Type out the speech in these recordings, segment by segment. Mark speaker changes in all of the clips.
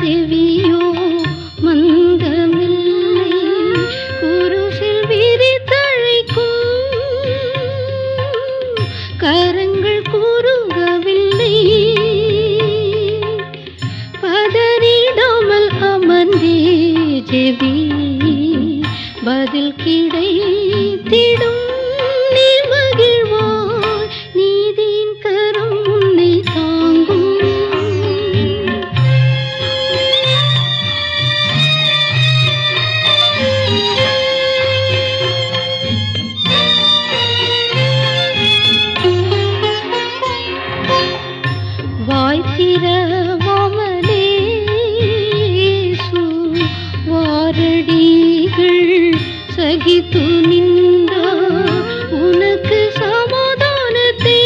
Speaker 1: செவியோ மந்தமில்லை. குருசில் விரி தழைக்கும் கரங்கள் கூறுகவில்லை. பதறிடாமல் அமர்ந்தே ஜெபி பதில் கிடைத்திடும். வாய் திறவாமலே வாரடிகள் சகித்து நின்றார் உனக்கு சமாதானத்தை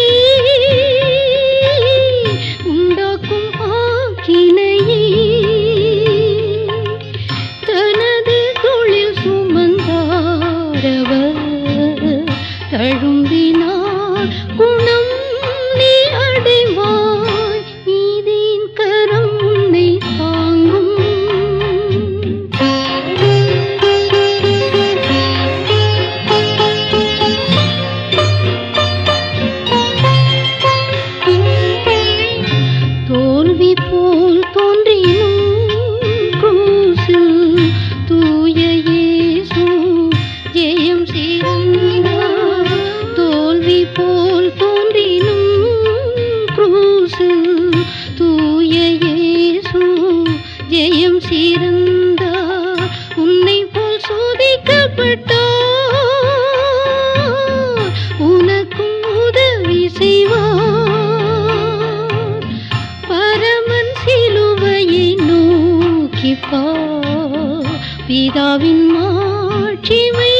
Speaker 1: உண்டாக்கும் ஆக்கினையை. தனது தொழில் சுமந்தாரவர் தழும்பினார். போல் தோன்றினும் குரூசில் தூய இயேசு ஜெயம் சிறந்தார் தோல்வி போல் தோன்றினும் குரூசு தூய இயேசு ஜெயம் சிறந்தார் உன்னை போல் சோதிக்கப்பட்ட பிதாவின் மாட்சிமை